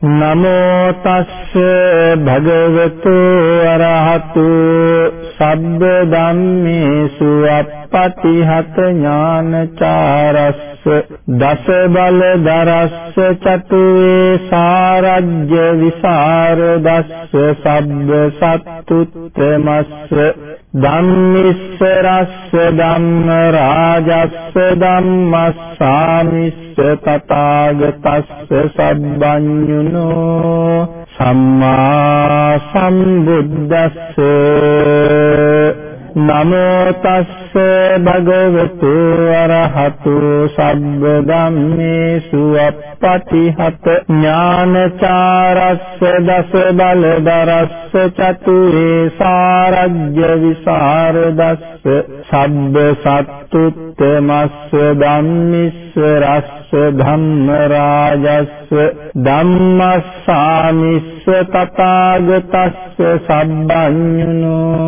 නමෝ තස්ස භගවතු අරහතු සබ්බ ධම්මේසු අප්පටිහත ඥානචාරස්ස දස බල දරස්ස චතුවේ සාරජ්‍ය විසර දස්ස සබ්බ සත්තුත්තමස්ස ධම්මිස්සරස්ස ධම්ම රාජස්ස ධම්මස්සාමිස්ස තථාගතස්ස සබ්බඤුනෝ සම්මා සම්බුද්දස්ස නමෝ තස්ස භගවතු අරහතු සබ්බ ධම්මේසු අප්පටිහත ඥානචාරස්ස දස බල දරස්ස චතුරේ සාරජ්‍ය විසරදස්ස සබ්බ සත්තුත්තමස්ස ධම්මිස්ස රස්ස ධම්ම රාජස්ස ධම්මස්සාමිස්ස තථාගතස්ස සබ්බඤුනෝ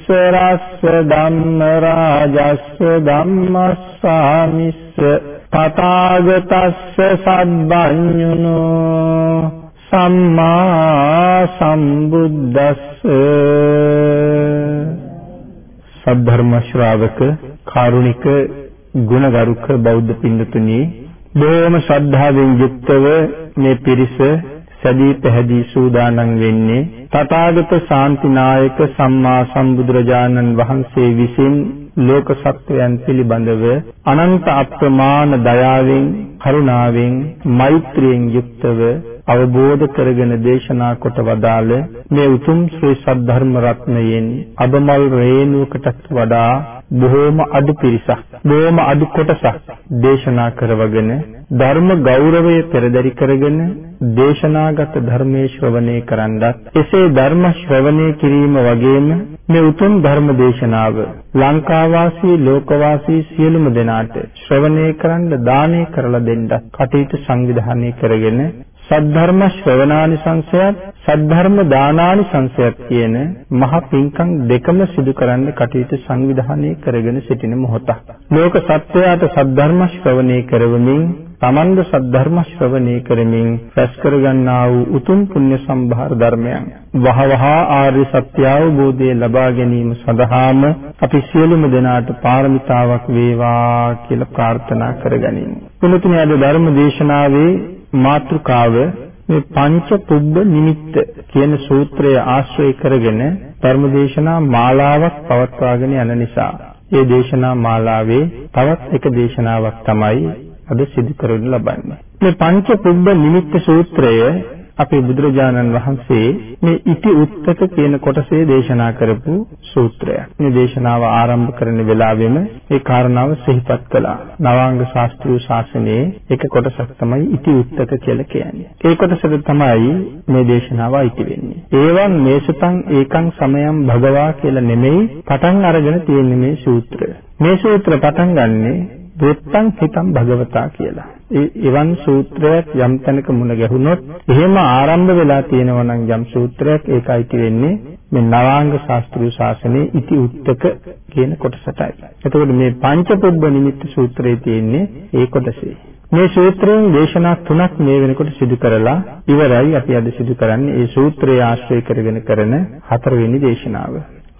රස්ස ධම්ම රාජස්ස ධම්මස්සාමිස්ස තථාගතස්ස සබ්බඤුනෝ සම්මා සම්බුද්දස්ස සද්ධර්ම ශ්‍රාවක කාරුණික ගුණගරුක බෞද්ධ පින්නතුනි බොහොම ශ්‍රද්ධාවෙන් යුක්තව මේ පිරිස සැදී පැහැදී සූදානම් වෙන්නේ තථාගත ශාන්තිනායක සම්මා සම්බුදුරජාණන් වහන්සේ විසින් ලෝක සත්වයන් පිළිබඳව අනන්ත අප්‍රමාණ දයාවෙන් කරුණාවෙන් මෛත්‍රියෙන් යුක්තව අවබෝධ කරගෙන දේශනා කොට වදාළ මේ උතුම් ශ්‍රී සද්ධර්ම රත්නයෙන් අබමල් රේණුවකටත් වඩා බොහෝම අඩු පිරිසක් බොහෝම අඩු කොටසක් දේශනා කරවගෙන ධර්ම ගෞරවය පෙරදරි කරගෙන දේශනාගත ධර්මයේ ශ්‍රවණය කරන්නත් එසේ ධර්ම ශ්‍රවණය කිරීම වගේම මේ උතුම් ධර්ම දේශනාව ලංකාවාසී ලෝකවාසී සියලුම දෙනාට ශ්‍රවණය කරන්න දානය කරලා දෙන්නත් කටයුතු සංවිධානය කරගෙන සද්ධර්ම ශ්‍රවණානිසංසයත් සද්ධර්ම දානානිසංසයත් කියන මහ පිංකම් දෙකම සිදු කරන්න කටයුතු සංවිධානය කරගෙන සිටින මොහොතක්. ලෝක සත්වයාට සද්ධර්ම ශ්‍රවණය කරවමින් තමන්ද සද්ධර්ම ශ්‍රවණය කරමින් රැස් කරගන්නා වූ උතුම් පුණ්‍ය සම්භාර ධර්මයන් වහවහ ආර්ය සත්‍ය අවබෝධය ලබා ගැනීම සඳහාම අපි සියලුම දෙනාට පාරමිතාවක් වේවා කියලා ප්‍රාර්ථනා කරගනිමු. පුණ්‍යතුනි අද ධර්ම දේශනාවේ මාතෘකාව මේ පංච පුබ්බ නිමිත්ත කියන සූත්‍රය ආශ්‍රය කරගෙන ධර්මදේශනා මාලාවක් පවත්වාගෙන යන නිසා ඒ දේශනා මාලාවේ තවත් එක දේශනාවක් තමයි අද සිදු කරනු ලබන්නේ. මේ පංච පුබ්බ නිමිත්ත සූත්‍රය අපේ බුදුරජාණන් වහන්සේ මේ ඉති උත්තක කියන කොටසේ දේශනා කරපු සූත්‍රයක්. මේ දේශනාව ආරම්භ කරන වෙලාවෙම ඒ කාරණාව සිහිපත් කළා. නවාංග ශාස්ත්‍රීය ශාසනයේ එක කොටසක් තමයි ඉති උත්තක කියලා කියන්නේ. ඒ කොටසට තමයි මේ දේශනාව අයිති වෙන්නේ. ඒවන් මේසතං ඒකං සමයං භගවා කියලා නෙමෙයි පටන් අරගෙන තියෙන්නේ මේ සූත්‍රය. මේ සූත්‍ර පටන් ගන්නේ වෘත්තං හිතං භගවතා කියලා. එවන් සූත්‍රයක් යම් තැනක මුණ ගැහුනොත් එහෙම ආරම්භ වෙලා තියෙනවා නම් යම් සූත්‍රයක් ඒකයි වෙන්නේ මේ නවාංග ශාස්ත්‍රීය ශාසනයේ ඉති උත්තක කියන කොටසටයි. එතකොට මේ පංච පුබ්බ නිමිත්ත සූත්‍රයේ තියෙන්නේ ඒ කොටසේ. මේ සූත්‍රයෙන් දේශනා තුනක් මේ වෙනකොට සිදු කරලා ඉවරයි අපි අද සිදු කරන්නේ ඒ සූත්‍රය ආශ්‍රය කරගෙන කරන හතරවෙනි දේශනාව.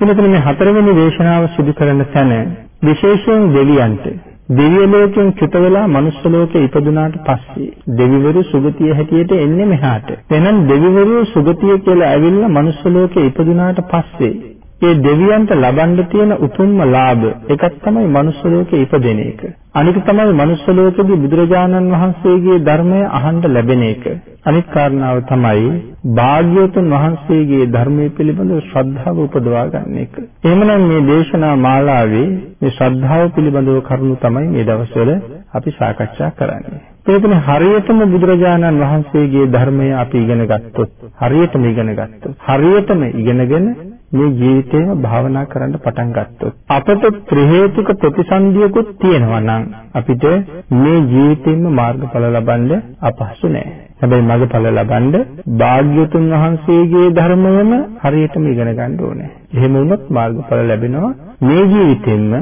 එතන මේ හතරවෙනි දේශනාව සිදු කරන තැන විශේෂයෙන් දෙවියන්ට දිව්‍ය ලෝකෙන් චුත වෙලා මනුස්ස ලෝකේ ඉපදුනාට පස්සේ දෙවිවරු සුගතිය හැටියට එන්නේ මෙහාට. එහෙනම් දෙවිවරු සුගතිය කියලා ඇවිල්ලා මනුස්ස ලෝකේ ඉපදුනාට පස්සේ ඒ දෙවියන්ට ලබන්න තියෙන උතුම්ම ලාභ එකක් තමයි මනුස්ස ලෝකේ ඉපදෙන එක. අනික තමයි මනුස්ස ලෝකෙදී බුදුරජාණන් වහන්සේගේ ධර්මය අහන්න ලැබෙන එක. අනිත් කාරණාව තමයි භාග්‍යවතුන් වහන්සේගේ ධර්මයේ පිළිබඳව ශ්‍රද්ධාව උපදවා ගන්න එක. එහෙමනම් මේ දේශනා මාලාවේ මේ ශ්‍රද්ධාව පිළිබඳව කරුණු තමයි මේ දවස්වල අපි සාකච්ඡා කරන්නේ. ඒකනේ හරියටම බුදුරජාණන් වහන්සේගේ ධර්මය අපි ඉගෙන ගත්තොත් හරියටම ඉගෙන ගත්තොත් හරියටම ඉගෙනගෙන මේ ජීවිතේම භාවනා කරන්න පටන් ගත්තොත් අපට ත්‍රි හේතුක ප්‍රතිසන්දියකුත් තියෙනවා නම් අපිට මේ ජීවිතේම මාර්ගඵල ලබන්න අපහසු නෑ. හැබැයි මාර්ගඵල ලබන්න භාග්‍යතුන් වහන්සේගේ ධර්මයම හරියටම ඉගෙන ගන්න ඕනේ. එහෙම වුණොත් මාර්ගඵල ලැබෙනවා මේ ජීවිතෙන්න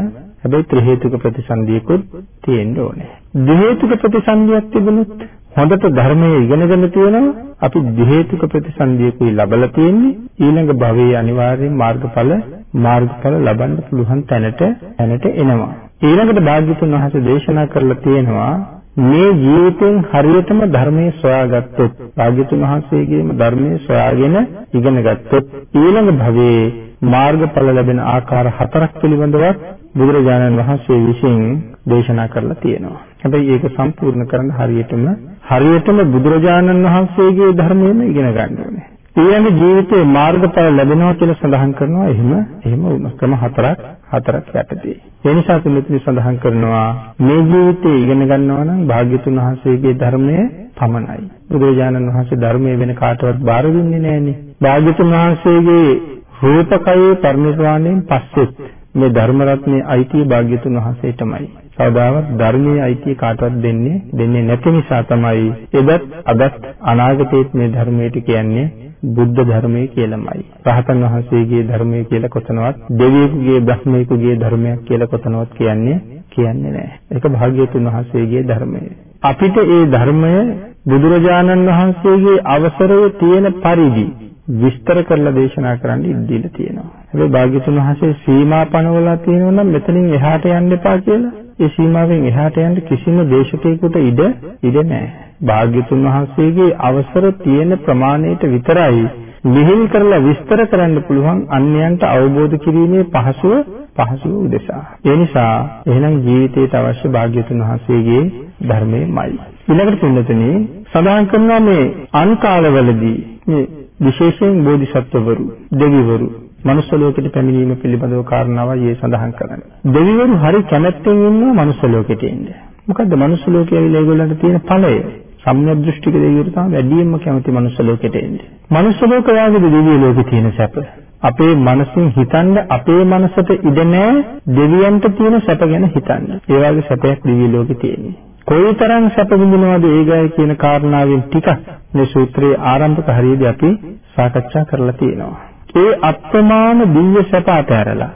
හැබැයි ත්‍රි හේතුක ප්‍රතිසන්දියකුත් තියෙන්න ඕනේ. ද්වි හේතුක ප්‍රතිසන්දියක් තිබුණොත් හොඳට ධර්මයේ ඉගෙනගෙන තියෙනවා අපි ද්වි හේතුක ප්‍රතිසන්දියකුයි ලබලා තියෙන්නේ ඊළඟ භවයේ අනිවාර්යෙන් මාර්ගඵල මාර්ගඵල ලබන්න පුළුවන් තැනට තැනට එනවා. ඊළඟට භාග්‍යතුන් වහන්සේ දේශනා කරලා තියෙනවා මේ ජීවිතෙන් හරියටම ධර්මයේ සොයාගත්තොත් භාග්‍යතුන් වහන්සේගේම ධර්මයේ සොයාගෙන ඉගෙන ගත්තොත් ඊළඟ භවයේ මාර්ගඵල ලැබෙන ආකාර හතරක් පිළිබඳව බුදුරජාණන් වහන්සේ විසින් දේශනා කරලා තියෙනවා. හැබැයි ඒක සම්පූර්ණ කරන්න හරියටම හරියටම බුදුරජාණන් වහන්සේගේ ධර්මයෙන්ම ඉගෙන ගන්න ඕනේ. ඊළඟ ජීවිතේ මාර්ගඵල ලැබෙනවා කියලා සඳහන් කරනවා. එහෙම එහෙම වුණ ක්‍රම හතරක් හතරක් යටතේ. ඒ නිසා තුන්වෙනි සඳහන් කරනවා මේ ජීවිතේ ඉගෙන ගන්නවා නම් භාග්‍යතුන් වහන්සේගේ ධර්මයේ පමණයි. බුදුරජාණන් වහන්සේ ධර්මයේ වෙන කාටවත් බාර දුන්නේ නැහනේ. භාග්‍යතුන් වහන්සේගේ රූපකයේ පරිනිර්වාණයෙන් පස්සෙත් මේ ධර්ම රත්නේ අයිතිය භාග්‍යතුන් වහන්සේටමයි. කවදාවත් ධර්මයේ අයිතිය කාටවත් දෙන්නේ දෙන්නේ නැති නිසා තමයි එදත් අදත් අනාගතයේත් මේ ධර්මයට කියන්නේ බුද්ධ ධර්මය කියලාමයි. රහතන් වහන්සේගේ ධර්මය කියලා කොතනවත් දෙවියෙකුගේ බ්‍රහ්මයෙකුගේ ධර්මයක් කියලා කොතනවත් කියන්නේ කියන්නේ නැහැ. ඒක භාග්‍යතුන් වහන්සේගේ ධර්මය. අපිට ඒ ධර්මය බුදුරජාණන් වහන්සේගේ අවසරය තියෙන පරිදි විස්තර කරලා දේශනා කරන්න ඉද්දීලා තියෙනවා. හැබැයි භාග්‍යතුන් වහන්සේ සීමා පනවලා තියෙනවා නම් මෙතනින් එහාට යන්න එපා කියලා. ඒ සීමාවෙන් එහාට යන්න කිසිම දේශකයෙකුට ඉඩ ඉඩ නැහැ. භාග්‍යතුන් වහන්සේගේ අවසර තියෙන ප්‍රමාණයට විතරයි ලිහිල් කරලා විස්තර කරන්න පුළුවන් අන්‍යයන්ට අවබෝධ කිරීමේ පහසුව පහසුව උදෙසා. ඒ නිසා එහෙනම් ජීවිතයට අවශ්‍ය භාග්‍යතුන් වහන්සේගේ ධර්මයමයි. ඊළඟට පින්නතනේ සඳහන් කරනවා මේ අන්කාලවලදී මේ විශේෂයෙන් බෝධිසත්වවරු දෙවිවරු මනුස්ස ලෝකෙට පැමිණීම පිළිබඳව කාරණාවයි ඒ සඳහන් කරන්නේ. දෙවිවරු හරි කැමැත්තෙන් ඉන්නවා මනුස්ස ලෝකෙට එන්න. මොකද්ද මනුස්ස ලෝකයේ ඇවිල්ලා ඒගොල්ලන්ට තියෙන ඵලය? සම්‍යක් දෘෂ්ටික දෙවිවරු තමයි වැඩියෙන්ම කැමති මනුස්ස ලෝකෙට එන්නේ. මනුස්ස ලෝකයාගේ දිව්‍ය ලෝකේ තියෙන සැප. අපේ මනසින් හිතන්න අපේ මනසට ඉඩ නැහැ දෙවියන්ට තියෙන සැප ගැන හිතන්න. ඒ වගේ සැපයක් දිව්‍ය ලෝකේ තියෙන්නේ. කොයිතරම් සැප විඳිනවද ඒගයි කියන කාරණාවෙන් ටිකක් මේ සූත්‍රයේ ආරම්භක හරියදී අපි සාකච්ඡා කරලා තියෙනවා. ඒ අප්‍රමාණ දිව්‍ය සැප අතහැරලා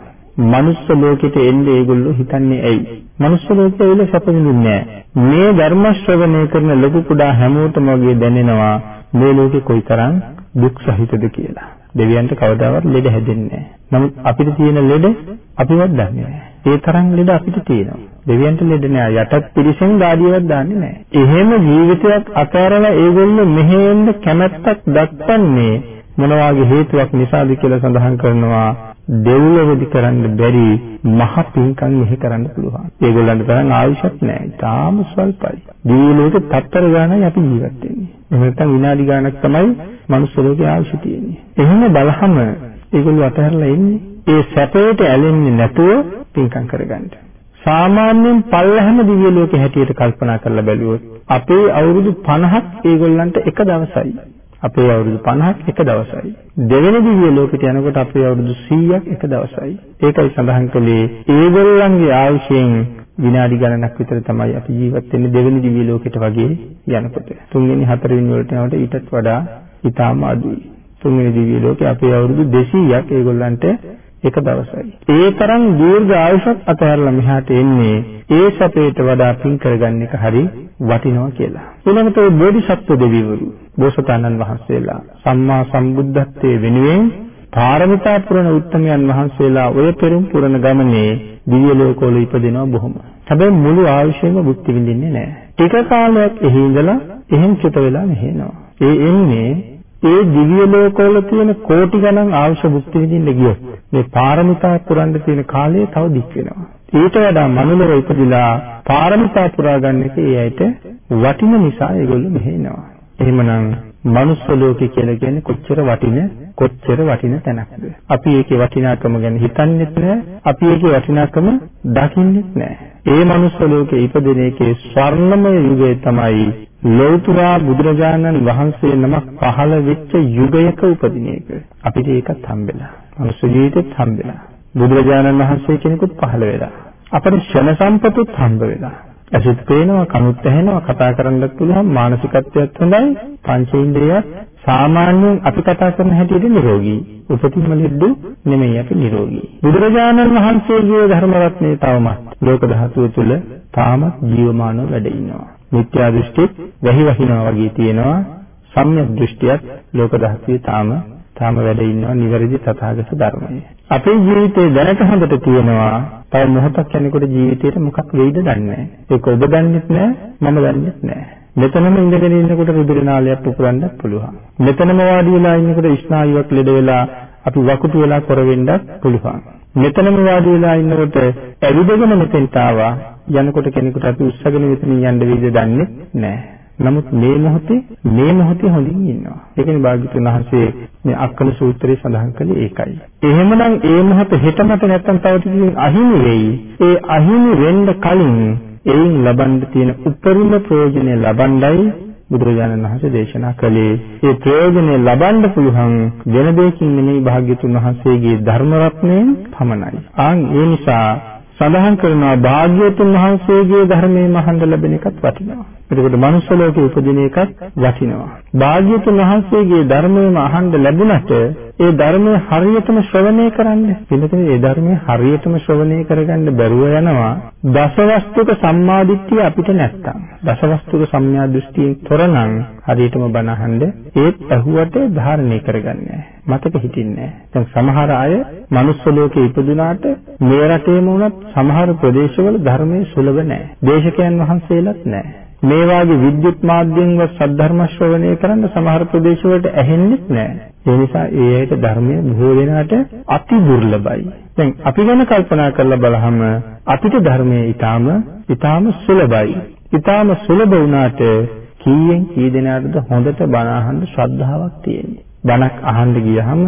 මනුස්ස ලෝකෙට එන්නේ ඒගොල්ලෝ හිතන්නේ ඇයි? මනුස්ස ලෝකයේ ඉල සැප විඳින්නේ මේ ධර්ම ශ්‍රවණය කරන ලොකු කුඩා හැමෝටම වගේ දැනෙනවා මේ ලෝකේ කොයිතරම් දුක් සහිතද කියලා. දෙවියන්ට කවදාවත් ලෙඩ හැදෙන්නේ නැහැ. නමුත් අපිට තියෙන ලෙඩ අපිවත් දන්නේ නැහැ. ඒ තරම් ලෙඩ අපිට තියෙනවා. දෙවියන්ට ලෙඩ නෑ. යටත් පිරිසෙන් ගාඩියවත් දාන්නේ නෑ. එහෙම ජීවිතයක් අතහැරලා ඒගොල්ලෝ මෙහෙ එන්න කැමැත්තක් දක්වන්නේ මොන වගේ හේතුවක් නිසාද කියලා සඳහන් කරනවා. දෙව්ලොවදි කරන්න බැරි මහ පින්කම් මෙහෙ කරන්න පුළුවන්. ඒගොල්ලන්ට තරම් ආයුෂත් නෑ. තාම ස්වල්පයි. දිවිලෝකේ තත්තර ගානයි අපි ජීවත් වෙන්නේ. එහෙම නැත්නම් විනාඩි ගානක් තමයි මනුස්ස ලෝකේ ආයුෂ තියෙන්නේ. එහෙම බලහම ඒගොල්ලෝ අතහැරලා ඉන්නේ. ඒ සැපයට ඇලෙන්නේ නැතුව පින්කම් කරගන්න. සාමාන්‍යයෙන් පල්ලහැම දිව්‍ය ලෝකේ හැටියට කල්පනා කරලා බැලුවොත් අපේ අවුරුදු 50ක් ඒගොල්ලන්ට එක දවසයි. අපේ අවුරුදු 50ක් එක දවසයි. දෙවෙනි දිව්‍ය ලෝකෙට යනකොට අපේ අවුරුදු 100ක් එක දවසයි. ඒකයි සඳහන් කළේ ඒගොල්ලන්ගේ ආයුෂයෙන් විනාඩි ගණනක් විතර තමයි අපි ජීවත් වෙන්නේ දෙවෙනි දිව්‍ය ලෝකෙට වගේ යනකොට. තුන්වෙනි හතරවෙනි වලට යනකොට ඊටත් වඩා ඊටාම අඩුයි. තුන්වෙනි දිව්‍ය ලෝකේ අපේ අවුරුදු 200ක් ඒගොල්ලන්ට එක දවසයි. ඒ තරම් දීර්ඝ ආයුෂක් අතහැරලා මෙහාට එන්නේ ඒ සැපයට වඩා පින් කරගන්න එක හරි වටිනවා කියලා. ඊළඟට ඒ බෝධිසත්ව දෙවිවරු, බෝසතාණන් වහන්සේලා සම්මා සම්බුද්ධත්වයේ වෙනුවෙන් පාරමිතා පුරන උත්තමයන් වහන්සේලා ඔය පෙරම් පුරන ගමනේ දිව්‍ය ලෝකවල ඉපදෙනවා බොහොම. හැබැයි මුළු ආයුෂයම භුක්ති විඳින්නේ නැහැ. ටික කාලයක් එහි ඉඳලා එහෙන් චුත වෙලා මෙහෙනවා. ඒ එන්නේ ඒ දිව්‍ය ලෝකවල තියෙන කෝටි ගණන් ආයුෂ භුක්ති විඳින්න ගියොත් මේ පාරමිතා පුරන්න තියෙන කාලය තව දික් වෙනවා. ඊට වඩා මනුලව ඉපදිලා පාරමිතා පුරා ගන්න එක ඒ ඇයිට වටින නිසා ඒගොල්ලෝ මෙහෙනවා. එහෙමනම් මනුස්ස ලෝකේ කියලා කියන්නේ කොච්චර වටින කොච්චර වටින තැනක්ද අපි ඒකේ වටිනාකම ගැන හිතන්නේත් නැහැ අපි ඒකේ වටිනාකම දකින්නෙත් නැහැ ඒ මනුස්ස ලෝකේ ඉපදෙන එකේ ස්වර්ණමය යුගය තමයි ලෞතුරා බුදුරජාණන් වහන්සේ නමක් පහළ වෙච්ච යුගයක උපදින එක. අපිට ඒකත් හම්බෙලා. මනුස්ස ජීවිතෙත් හම්බෙලා. බුදුරජාණන් වහන්සේ කෙනෙකුත් පහළ වෙලා. අපිට ෂණ සම්පතුත් හම්බ වෙලා. ඇසිත් පේනවා කනුත් ඇහෙනවා කතා කරන්නත් පුළුවන් මානසිකත්වයක් හොඳයි පංචේන්ද්‍රියත් සාමාන්‍යයෙන් අපි කතා කරන හැටියට නිරෝගී. උපතින්ම ලෙඩ නෙමෙයි අපි නිරෝගී. බුදුරජාණන් වහන්සේගේ ධර්ම රත්නේ තවමත් ලෝක ධාතුව තුළ තාමත් ජීවමානව වැඩ ඉන්නවා. මිත්‍යා දෘෂ්ටි වැහි වහිනවා වගේ තියෙනවා සම්‍යක් දෘෂ්ටියත් ලෝක ධාතුවේ තාම තාම වැඩ ඉන්නවා නිවැරදි තථාගත ධර්මය. අපේ ජීවිතේ දැනට හොඳට තියෙනවා. තව මොහොතක් යනකොට ජීවිතේට මොකක් වෙයිද දන්නේ නැහැ. ඒක ඔබ දන්නෙත් නැහැ, මම දන්නෙත් නැහැ. මෙතනම ඉඳගෙන ඉන්නකොට රුධිර නාලයක් පුපුරන්නත් පුළුවන්. මෙතනම වාඩි වෙලා ඉන්නකොට ස්නායුවක් ලෙඩ වෙලා අපි වකුටු වෙලා කර වෙන්නත් පුළුවන්. මෙතනම වාඩි වෙලා ඉන්නකොට ඇවිදගෙන මෙතෙන්ට ආවා යනකොට කෙනෙකුට අපි උස්සගෙන මෙතනින් යන්න වෙයිද දන්නේ නැහැ. නමුත් මේ මොහොතේ මේ මොහොතේ හොඳින් ඉන්නවා. ඒකනේ භාග්‍යතුන් වහන්සේ මේ අක්කල සූත්‍රයේ සඳහන් කළේ ඒකයි. එහෙමනම් ඒ මොහොත හෙටමට නැත්තම් තව ටිකකින් අහිමි වෙයි. ඒ අහිමි වෙන්න කලින් එයින් ලබන්න තියෙන උපරිම ප්‍රයෝජනය ලබන්නයි බුදුරජාණන් වහන්සේ දේශනා කළේ. ඒ ප්‍රයෝජනය ලබන්න පුළුවන් වෙන දෙයකින් නෙමෙයි භාග්‍යතුන් වහන්සේගේ ධර්ම රත්නයෙන් පමණයි. ආන් ඒ නිසා සඳහන් කරනවා භාග්‍යවතුන් වහන්සේගේ ධර්මයේ මහඳ ලැබෙන එකත් වටිනවා. එතකොට මනුස්ස ලෝකේ උපදින එකත් වටිනවා. භාග්‍යවතුන් වහන්සේගේ ධර්මයේම අහන්න ලැබුණට ඒ ධර්මය හරියටම ශ්‍රවණය කරන්න. පිළිතුරේ ඒ ධර්මය හරියටම ශ්‍රවණය කරගන්න බැරුව යනවා. දසවස්තුක සම්මාදිට්ඨිය අපිට නැත්තම්. දසවස්තුක සම්‍යා දෘෂ්ටියෙන් තොරනම් හරියටම බණ අහන්න ඒත් ඇහුවට ධාරණය කරගන්නේ මතක හිටින්නේ දැන් සමහර අය මනුස්ස ලෝකේ ඉපදුනාට මේ රටේම වුණත් සමහර ප්‍රදේශවල ධර්මයේ සුලභ නැහැ. දේශකයන් වහන්සේලාත් නැහැ. මේ වාගේ විද්‍යුත් මාධ්‍යෙන්වත් සද්ධර්ම ශ්‍රවණය කරන්න සමහර ප්‍රදේශවලට ඇහෙන්නේ නැහැ. ඒ නිසා ඒ ඇයිට ධර්මය බොහෝ වෙනාට අති දුර්ලභයි. දැන් අපි ගැන කල්පනා කරලා බලහම අපිට ධර්මයේ ඊටාම ඊටාම සුලභයි. ඊටාම සුලභ වුණාට කීයෙන් කී දෙනාටද හොඳට බණ අහන්න ශ්‍රද්ධාවක් තියෙන්නේ. බණක් අහන්න ගියහම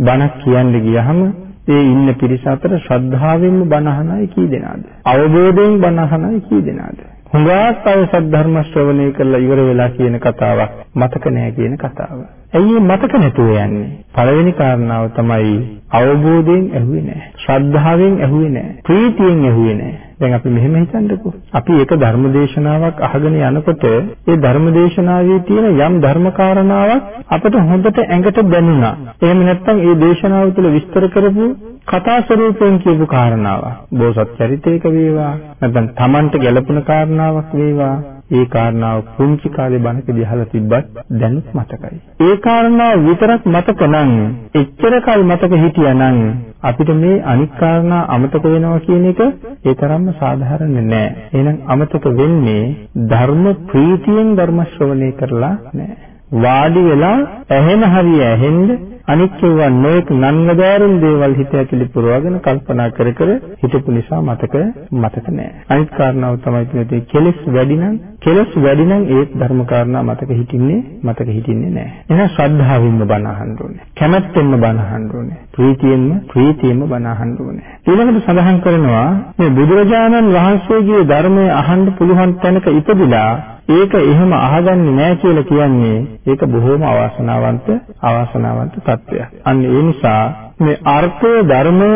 බණක් කියන්න ගියහම ඒ ඉන්න පිරිස අතර ශ්‍රද්ධාවෙන්ම බණ අහන අය කී දෙනාද? අවබෝධයෙන් බණ අහන අය කී දෙනාද? හුඟක් අය සද්ධර්ම ශ්‍රවණය කරලා ඉවර වෙලා කියන කතාවක් මතක නැහැ කියන කතාව. ඇයි මතක නැතුව යන්නේ? පළවෙනි කාරණාව තමයි අවබෝධයෙන් ඇහුවේ නැහැ. ශ්‍රද්ධාවෙන් ඇහුවේ නැහැ. ප්‍රීතියෙන් ඇහුවේ නැහැ. දැන් අපි මෙහෙම හිතන්නකෝ. අපි එක ධර්මදේශනාවක් අහගෙන යනකොට ඒ ධර්මදේශනාවේ තියෙන යම් ධර්මකාරණාවක් අපට හොඳට ඇඟට දැනුණා. එහෙම නැත්නම් ඒ දේශනාව තුළ විස්තර කරපු කතා ස්වරූපයෙන් කියපු කාරණාවක්. බෝසත් චරිතයක වේවා නැත්නම් Tamanට ගැළපෙන කාරණාවක් වේවා ඒ කාරණාව පුංචි කාලේ බණකදී අහලා තිබ්බත් දැනුත් මතකයි. ඒ කාරණාව විතරක් මතක නම් එච්චර කල් මතක හිටියානම් අපිට මේ අනික් කාරණා අමතක වෙනවා කියන එක ඒ තරම්ම සාධාරණ නෑ. එහෙනම් අමතක වෙන්නේ ධර්ම ප්‍රීතියෙන් ධර්ම ශ්‍රවණය කරලා නෑ. වාඩි වෙලා ඇහෙන හරිය ඇහෙන්න අනික් ඒවා නොඑක් නන්නදාරුන් දේවල් හිත ඇතුලේ පුරවගෙන කල්පනා කර කර හිතපු නිසා මතක මතක නෑ. අනිත් කාරණාව තමයි තියෙන්නේ කෙලස් වැඩි නම් කෙලස් වැඩි නම් ඒ ධර්ම කාරණා මතක හිටින්නේ මතක හිටින්නේ නෑ. එහෙනම් ශ්‍රද්ධාවෙන්ම බණ අහන්න ඕනේ. කැමැත්තෙන්ම බණ අහන්න ඕනේ. ප්‍රීතියෙන්ම ප්‍රීතියෙන්ම බණ අහන්න ඕනේ. ඊළඟට සඳහන් කරනවා මේ බුදුරජාණන් වහන්සේගේ ධර්මය අහන්න පුළුවන් තැනක ඉපදිලා ඒක එහෙම අහගන්නේ නැහැ කියලා කියන්නේ ඒක බොහොම අවාසනාවන්ත අවාසනාවන්ත තත්ත්වයක්. අන්න ඒ නිසා මේ අර්ථය ධර්මය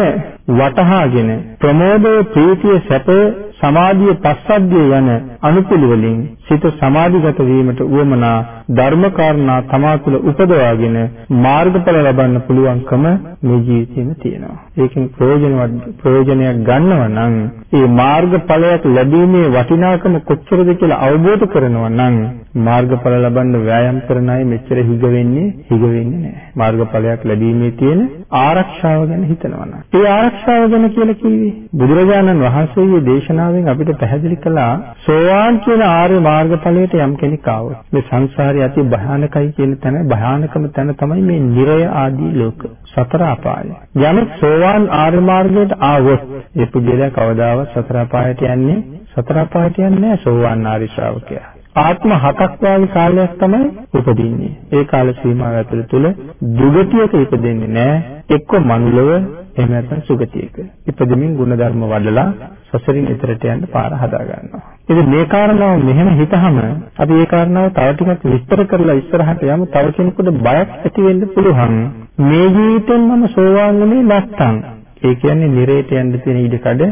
වටහාගෙන ප්‍රමෝදය ප්‍රීතිය සැප සමාධිය පස්සද්ධිය යන අනුපිළිවෙලින් සිත සමාධිගත වීමට උවමනා ධර්මකාරණා තමා තුළ උපදවාගෙන මාර්ගඵල ලබන්න පුළුවන්කම මේ ජීවිතේම තියෙනවා. ඒකෙන් ප්‍රයෝජනවත් ප්‍රයෝජනයක් ගන්නව නම් ඒ මාර්ගඵලයක් ලැබීමේ වටිනාකම කොච්චරද කියලා අවබෝධ කරනවා නම් මාර්ගඵල ලබන්න වෑයම් කරන අය මෙච්චර හිග වෙන්නේ හිග වෙන්නේ නැහැ. මාර්ගඵලයක් ලැබීමේ තියෙන ආරක්ෂාව ගැන හිතනවා නම්. ඒ ආරක්ෂාව ගැන කියලා කිව්වේ බුදුරජාණන් වහන්සේගේ දේශනාවෙන් අපිට පැහැදිලි කළා සෝවාන් කියන ආර්ය මාර්ගඵලයට යම් කෙනෙක් ආවොත් මේ සංසාරය අති භයානකයි කියන තැන භයානකම තැන තමයි මේ නිරය ආදී ලෝක. සතර අපාය. යමෙක් සෝවාන් ආර්ය මාර්ගයට ආවොත් ඒ පුද්ගලයා කවදාවත් සතර අපායට යන්නේ සතර අපායට යන්නේ නැහැ සෝවාන් ආර්ය ශ්‍රාවකයා. ආත්ම හතක් වාගේ කාලයක් තමයි උපදින්නේ. ඒ කාල සීමාව ඇතුළත තුල දුගතියක ඉපදෙන්නේ නැහැ. එක්ක මනුලව එහෙම නැත්නම් සුගතියක. ඉපදෙමින් ಗುಣධර්ම වඩලා සසරින් එතරට යන්න පාර හදා ගන්නවා. ඉතින් මේ කාරණාව මෙහෙම හිතහම අපි මේ කාරණාව තව ටිකක් විස්තර කරලා ඉස්සරහට යමු. තව කෙනෙකුට බයක් ඇති වෙන්න පුළුවන්. මේ ජීවිතෙන් මම සෝවාන් වෙන්නේ නැත්තම් ඒ කියන්නේ නිරේට යන්න තියෙන ඉඩකඩ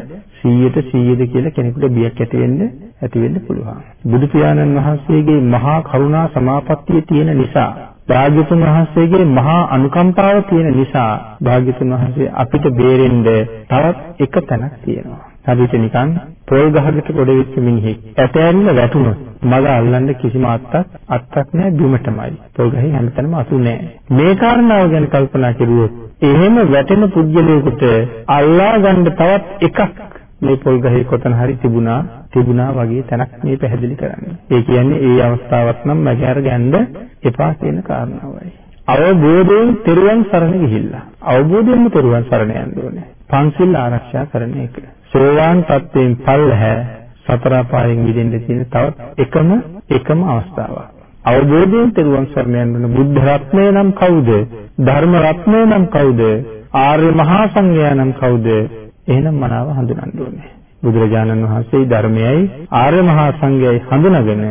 100ට 100ද කියලා කෙනෙකුට බියක් ඇති වෙන්න ඇති වෙන්න පුළුවන්. බුදු පියාණන් වහන්සේගේ මහා කරුණා සමාපත්තිය තියෙන නිසා භාග්‍යතුන් වහන්සේගේ මහා අනුකම්පාව තියෙන නිසා භාග්‍යතුන් වහන්සේ අපිට බේරෙන්න තවත් එක තැනක් තියෙනවා. හරියට නිකන් පොල් ගහකට ගොඩ වෙච්ච මිනිහෙක් ඇතැරිල්ල වැටුණොත් මග අල්ලන්න කිසිම අත්තක් අත්තක් නැහැ බිමටමයි. පොල් ගහේ හැමතැනම අතු නැහැ. මේ කාරණාව ගැන කල්පනා කරුවොත් එහෙම වැටෙන පුද්ගලයෙකුට අල්ලා ගන්න තවත් එකක් මේ පොල් ගහේ කොතන හරි තිබුණා තිබුණා වගේ තැනක් මේ පැහැදිලි කරන්නේ. ඒ කියන්නේ ඒ අවස්ථාවක් නම් මගහැර ගන්න එපා කියන කාරණාවයි. අවබෝධයෙන් තෙරුවන් සරණ ගිහිල්ලා අවබෝධයෙන්ම තෙරුවන් සරණ යන්න ඕනේ. පන්සිල් ආරක්ෂා කරන එක. සෝවාන් තත්වයෙන් පල්හැ සතර පායෙන් මිදෙන්න තියෙන තවත් එකම එකම අවස්ථාවක්. අවබෝධයෙන් තෙරුවන් සරණ යන්න බුද්ධ රත්නය නම් කවුද? ධර්ම රත්නය නම් කවුද? ආර්ය මහා සංඝයා නම් කවුද? එහෙනම් මනාව හඳුනන්න ඕනේ. බුදුරජාණන් වහන්සේ ධර්මයයි ආර්ය මහා සංඝයයි හඳුනගෙන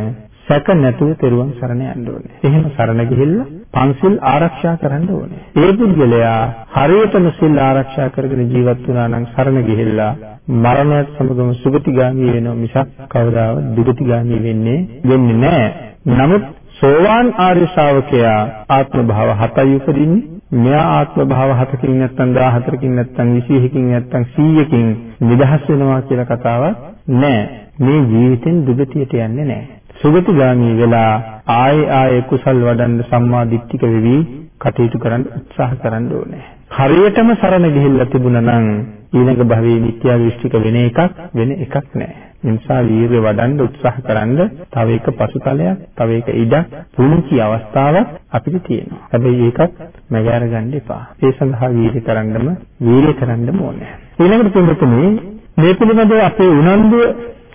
සැක නැතුව තෙරුවන් සරණ යන්න ඕනේ. එහෙම සරණ ගිහිල්ලා පන්සිල් ආරක්ෂා කරන්න ඕනේ. ඒ පුද්ගලයා හරියටම සිල් ආරක්ෂා කරගෙන ජීවත් වුණා නම් සරණ ගිහිල්ලා මරණයත් සමගම සුගතිගාමී වෙනවා මිසක් කවදාවත් දුගතිගාමී වෙන්නේ වෙන්නේ නැහැ. නමුත් සෝවාන් ආර්ය ශ්‍රාවකයා ආත්ම භාව හතයි උපදින්නේ. මෙයා ආත්ම භාව හතකින් නැත්නම් 14කින් නැත්නම් 21කින් නැත්නම් 100කින් නිදහස් වෙනවා කියලා කතාවක් නැහැ. මේ ජීවිතෙන් දුගතියට යන්නේ නැහැ. සුගතිගාමී වෙලා ආයේ ආයේ කුසල් වඩන්න සම්මා දිට්ඨික වෙවි කටයුතු කරන්න උත්සාහ කරන්න ඕනේ. හරියටම සරණ ගිහිල්ලා තිබුණා නම් ඊළඟ භවයේ මිත්‍යා දෘෂ්ටික වෙන එකක් වෙන එකක් නෑ. නිසා වීර්ය වඩන්න උත්සාහ කරන්න තව එක පසුතලයක්, තව එක ඉඩක්, පුංචි අවස්ථාවක් අපිට තියෙනවා. හැබැයි ඒකත් මගහැර ගන්න එපා. ඒ සඳහා වීර්ය කරන්නම වීර්ය කරන්නම ඕනේ. ඊළඟට පින්වතුනි මේ පිළිබඳව අපේ උනන්දුව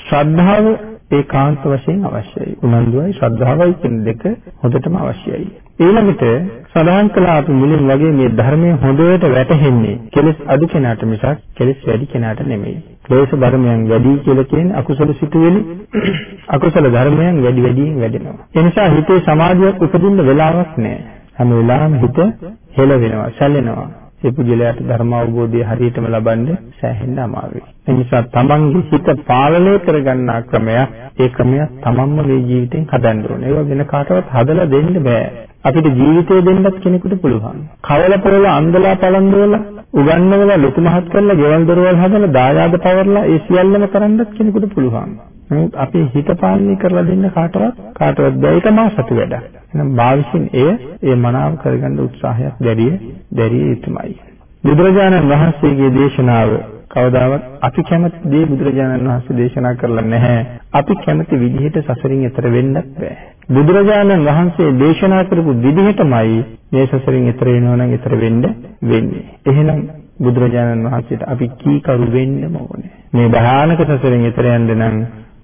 ශ්‍රද්ධාව ඒකාන්ත වශයෙන් අවශ්‍යයි. උනන්දුවයි ශ්‍රද්ධාවයි කියන දෙක හොඳටම අවශ්‍යයි. ඊළඟට සඳහන් කළා අපි මුලින් වගේ මේ ධර්මයේ හොඳට වැටහෙන්නේ කෙලෙස් අඩු කෙනාට මිසක් කෙලෙස් වැඩි කෙනාට නෙමෙයි. ක්ලේශ ධර්මයන් වැඩි කියලා කියන්නේ අකුසල සිතුවිලි අකුසල ධර්මයන් වැඩි වැඩියෙන් වැඩෙනවා. ඒ නිසා හිතේ සමාධියක් උපදින්න වෙලාවක් නැහැ. හැම වෙලාවෙම හිත හෙල වෙනවා, සැලෙනවා. ඒ පුජලයාට ධර්ම අවබෝධය හරියටම ලබන්න සෑහෙන්න අමාරුයි. ඒ නිසා තමන්ගේ හිත පාලනය කරගන්නා ක්‍රමයක් ඒ ක්‍රමයක් තමන්ම මේ ජීවිතෙන් හදන්න ඕනේ. ඒක වෙන කාටවත් හදලා දෙන්න බෑ. අපිට ජීවිතය දෙන්නත් කෙනෙකුට පුළුවන්. කවල පොළ අන්දලා පලන්දවලා උගන්නවලා ලොකු මහත් කරලා ගෙවල් දොරවල් හදලා දායාද පවර්ලා ඒ සියල්ලම කරන්නත් කෙනෙකුට පුළුවන්. නමුත් අපි හිත පාලනය කරලා දෙන්න කාටවත් කාටවත් බැහැ ඒක මා සතු වැඩක්. එහෙනම් භාවිසින් එය ඒ මනාව කරගන්න උත්සාහයක් දැරිය දැරිය යුතුමයි. බුදුරජාණන් වහන්සේගේ දේශනාව කවදාවත් අපි කැමති දේ බුදුරජාණන් වහන්සේ දේශනා කරලා නැහැ. අපි කැමති විදිහට සසරින් එතර වෙන්නත් බෑ. බුදුරජාණන් වහන්සේ දේශනා කරපු විදිහටමයි මේ සසරින් එතර වෙනවා නම් එතර වෙන්න වෙන්නේ. එහෙනම් බුදුරජාණන් වහන්සේට අපි කීකරු වෙන්නම ඕනේ. මේ භයානක සසරින් එතර යන්න නම්